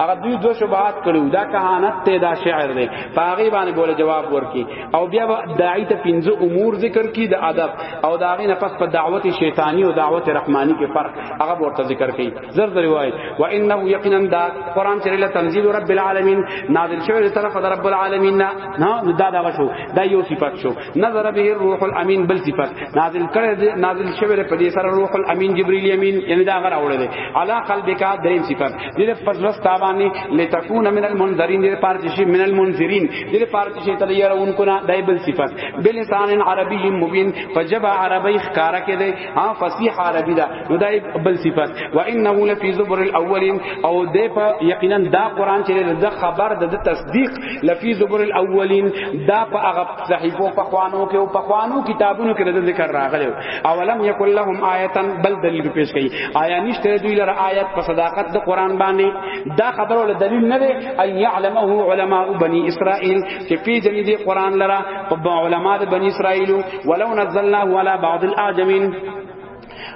هغه دوی دو شبهات کړو دا کهانت ته دا شعر دی پاغي باندې بوله جواب ورکي او بیا داعی ته پنځه امور ذکر کی د ادب او دا غي نه پس په دعوت شیطانی او دعوت رحمانی کې فرق هغه ورته ذکر کړي زر زر وای و انه یقینا دا قران چې له تنزیل رب العالمین نازل شوی له طرف رب العالمین نه دا دا شو دا یو صفات شو نظر به الروح الامین بل صفات نازل کړي نازل شوی په دې سره روح الامین جبرئیل امین یعنی دا غره اورل علی قلبک دریم صفات دیر پزلس تابانی لتكون من المنذرین دیر پارتشی من المنذرین دیر پارتشی تر یرا ان کو نا دای بل صفات بلسان عربی مبین فجب عربی خکارا کې دی ها فصیح عربی دا نو دای بل صفات و انه لفی زبر الاولین او دی په یقینا دا قران چې د خبر د تصدیق لفی زبر الاولین دا په هغه صحیفو په خوانو کې او په خوانو کتابونو کې د ذکر راغلی اولم یکل لهم آیتا بل دلیل پیش کړي آیا نشته دوی لره آیت په صداقت د قران باندې دا خبره ول دلیل نه دی ان یعلمه علماء بنی اسرائیل چې پی جن دی قران لره په علماء د بنی اسرائیل ولو نزلناه على بعض الاعجمین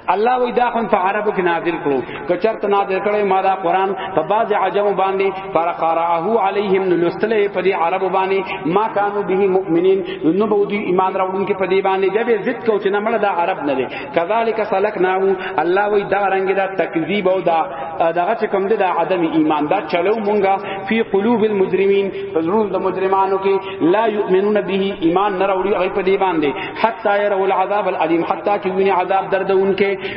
الله وی دا هم په عربو کې نازل کړو کچرت نازل کړي ما دا قران په باز عجم باندې پر قرأه علیهم لستلې په دې عرب باندې ما کانوا به مؤمنین نو به دوی ایمان راوړونکي په دې باندې جبه ضد کو چې نه مړه دا عرب نه دي کذالک سلکناه الله وی دا رنگ دا تکذیب او دا دغه چې کوم دا عدم ایمان دا چلو مونږه فی قلوب المجرمین فزرون د مجرمانو کې لا یؤمنون به ایمان نه راوړي په دې باندې حتا يروا العذاب الالم حتا چې ویني عذاب دردونکې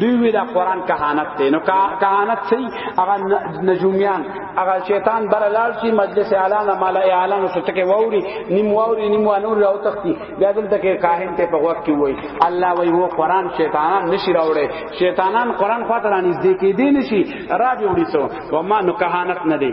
دوی وی دا قران کهانت دی نو کهانت سی هغه نجومیان هغه شیطان بر لال سی مجلس اعلان مال اعلان ستکه ووري نیم ووري نیم وانور راو تختی بیا دلته کې کاهن ته په وخت کې وای الله وای وو قران شیطانان نشی راوړي شیطانان قران خاطر انځ دی کې دی نشي را دی وړي سو و ما نو کهانت نه دی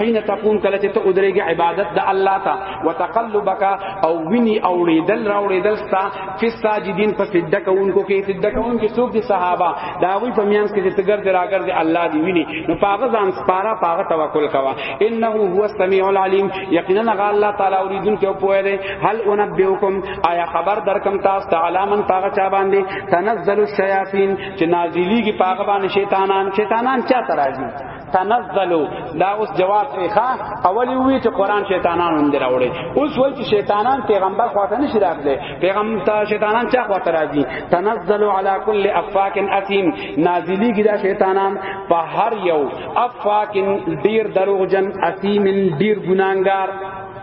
حين تقوم کله چې ته ودرېږي عبادت د الله ته وتقلبک او ویني اوړېدل راوړېدل ستا فی ساجدین په سجده کوونکو کې سجده کوونکو څوک دي صحابه دا وی په میانس کې چې ګرځ راګر دي الله دی ویني نو پاغه ځان سپارا پاغه توکل کوا انه هو السمیع العلیم یقینا غ الله تعالی اوریدونکو او پوهه دی هل انبئکم آیا خبر درکم تاسو تعالی من پاغه چا باندې تنزل الشیاطین چې نازلیږي پاغه باندې شیطانان شیطانان چا تراځي تنزلو دا اوس جواب ښه اولی وی چې قران شیطانان هم دراوړي اوس وای چې شیطانان پیغمبر خواته نشي راغلي پیغمبر ته شیطانان چا خواته راځي تنزلو علی کل افاک اثیم نازلی کی دا شیطانان په هر یو افاک ډیر دروغجن اثیم ډیر ګناګار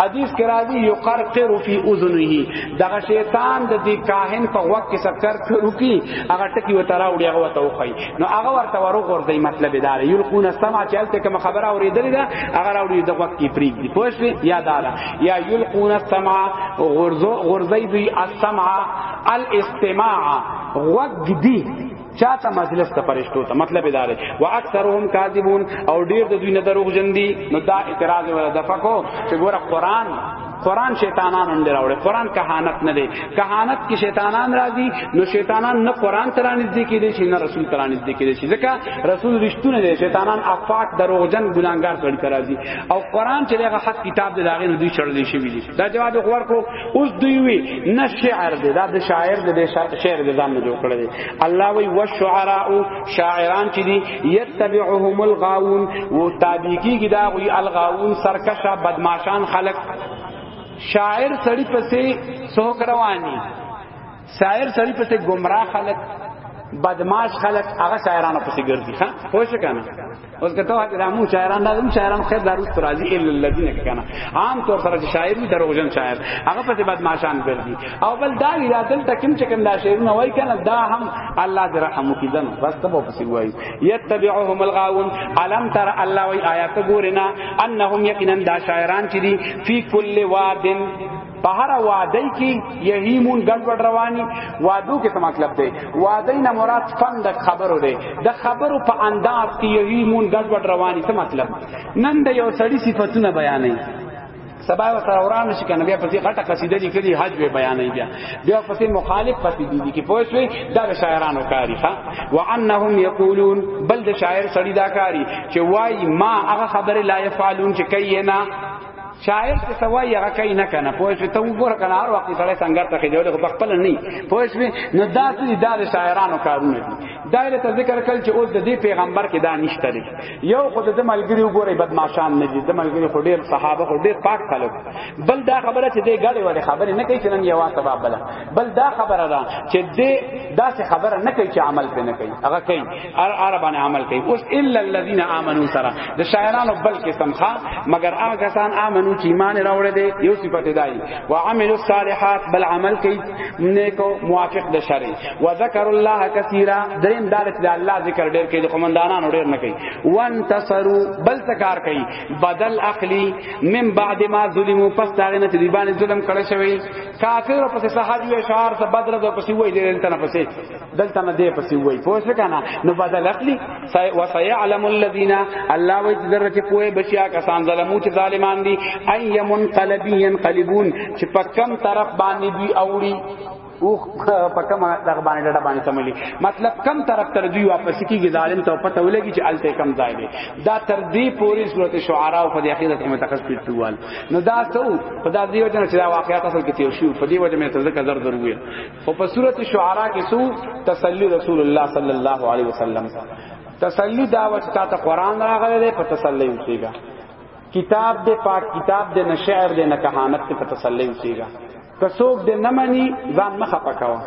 حدیث کې راځي یو قرقر فی اذنه دغه شیطان د دې کاهن په وخت کې سکر کرو کی هغه ټکی و ترا وړي هغه ته وخی نو هغه ورته ورو غورځي مطلب دا دی یلقون السمع چلته کوم خبره اوریدلې ده هغه راوړي د وخت کې پریګ دی پوه شئ یا دا ده یا یلقون السمع غورځو غورځي دوی السمع الاستماع وقدی چاته مجلس ته پرشتو ته مطلب دا دی وا اکثرهم کاذبون او ډیر د دوی نه دروغ جن دي نو دا اعتراض ولا دفقو چې ګوره قران قران شیطانان هم دراوړي قران کهانت نه دی کهانت کې شیطانان راځي نو شیطانان نه قران تران نږدې کې دي نه رسول تران نږدې کې دي ځکه رسول رښتونه دي شیطانان افاق دروغجن ګلانګار سړي ترازي او قران چې دغه حق کتاب دی داغه دوی چړلې شي ویلي دا جواب خور کو اوس دوی وی نه شعر دی دا د شاعر د شعر د ځان نه جوړ کړی دی الله وی والشعراء شاعران چې دی یتبعهم الغاوون و تابع کیږي دا وی الغاوون سرکشه بدمعشان خلق شاعر سړی پسې سوک رواني سایر سری پسې گمراه خلک بدمعاش خلک هغه شاعرانو پسې ګرځي ها خو څه کنه اوس کته هغه دامو شاعران دا هم شاعران خیر دروس ترازی الا الذين کنه عام طور سره چې شاعر وي دروغجن شاعر هغه پسې بدمعاشان ګرځي او بل دا یا دل تکم چې کوم دا شاعرونه وای کنه دا هم الله دې رحم وکړي دنه بس ته پسې وای یتبعهم الغاون علم تر الله وی آیات ګورینا انهم یقینا دا شاعران چې دي فی کل وادن په هر وادي کې یهیمون ګډوډ رواني وادو کې څه مطلب دی وادي نه مراد فن د خبرو دی د خبرو په انداز کې یهیمون ګډوډ رواني څه مطلب نن د یو سړی صفاتونه بیانوي سبا و سره وران شي کنه بیا پسې غټه قصیده لیکلي حج به بیانې بیا بیا پسې مخالف قصیدې دي کې پوه شوي دا د شاعرانو کاری ښا وانهم یقولون بل د شاعر سړی دا کاری چې وای ما هغه خبره لا یفعلون چې کوي نه شاعر چې سوای هغه کوي نه کنه پوه شو ته وګوره کنه هر وخت سره سنگر ته خېدل خو خپل نه پوه شو نو دا څه دا د شاعرانو کارونه دي دایره ته ذکر کړ چې اوس د دې پیغمبر کې دا نشته لري یو خو د ملګری وګوره بدمعشان نه دي د ملګری خو ډیر صحابه خو ډیر پاک خلک بل دا خبره چې دې غړې وړې خبره نه کوي چې نن یو سبب بل بل دا خبره ده چې دې دا څه خبره نه کوي چې عمل پې نه کوي هغه کوي ار ار باندې عمل کوي اوس الا الذين امنوا سره د شاعرانو بل قسم ښا مگر هغه کسان امنو چې ایمان راوړل دي یو صفت دی او عملوا الصالحات بل عمل کوي نیکو موافق د شرع و ذکر الله کثیرا دریم دار چې الله ذکر ډیر کوي د قومندانانو ډیر نه کوي وانتصروا بل تکار کوي بدل اخلی من بعد ما ظلموا پس دا نه چې باندې ظلم کړی شوی کافر پس صحابي اشعار ته بدر د پسې وای دي تنه پسې دلته نه دی پسې وای پوه شو کنه نو بدل اخلي و سيعلم الذين الله وای چې درته پوهه بشیا کسان ظلمو چې ظالمان دي اي منقلبي ينقلبون چې په کم طرف باندې دی اوړي او په کوم دغه باندې ډډه باندې سملی مطلب کم طرف تر دوی واپس کیږي ظالم ته پته ولګي چې الته کم ځای دی دا تر دې پوری صورت شعرا او په دې اخیرت کې متخصص پیټوال نو دا څو په دا دې وجه نه چې دا واقعیت اصل کې تیر شو په دې وجه مې ته ذکر زر ضروري خو په سورته شعرا کې سو تسلی رسول الله صلی الله علیه وسلم تسلی دا و چې تاسو قران راغلی دی په تسلی اوسېګا کتاب دې پاک کتاب دې نه شعر دې نه کہانت دې په تسلی اوسېګا کڅوګ دې نه مني ځان مخه پکاوه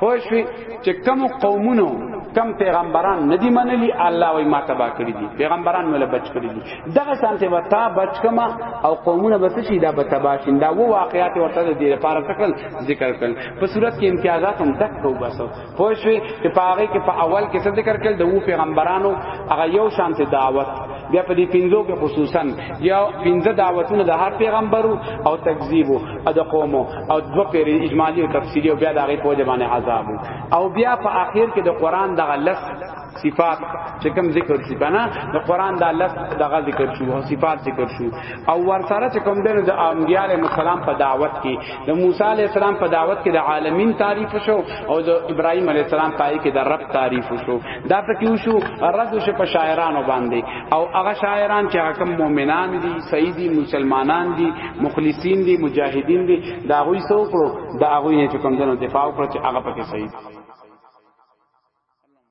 پوه شوي چې کم قومونو کم پیغمبران ندی منلی الله وای ما تبا کړی دي پیغمبران مله بچ کړی دي دغه سانته وتا بچکما او قومونه بس شي دا بتباشین دا وو واقعیات ورته د دې لپاره تکل ذکر کړل په صورت کې امتیازات هم تک کو بس پوه شو چې په هغه کې په اول کې څه ذکر کړل د وو پیغمبرانو هغه یو شانته دعوت بیا په دې پنځو کې خصوصا یا پنځه دعوتونه د هر پیغمبرو او تکذیب او د قومو او دو پیر اجمالی او تفصیلی او بیا د هغه په ځمانه عذاب او بیا په اخر کې د قران دغه لس صفات چې کوم ذکر شي کنه د قران د لس دغه ذکر شو او صفات ذکر شو او ور سره چې کوم دنه د انبیاء علیهم السلام په دعوت کې د موسی علیه السلام په دعوت کې د عالمین تعریف شو او د ابراهیم علیه السلام پای کې د رب تعریف شو دا ته کیو شو رد شو په شاعرانو باندې او هغه شاعران چې حکم مؤمنان دي سیدی مسلمانان دي مخلصین دي مجاهدین دي دا غوي سو کړو دا غوي چې کوم دنه دفاع کړو چې هغه پکې صحیح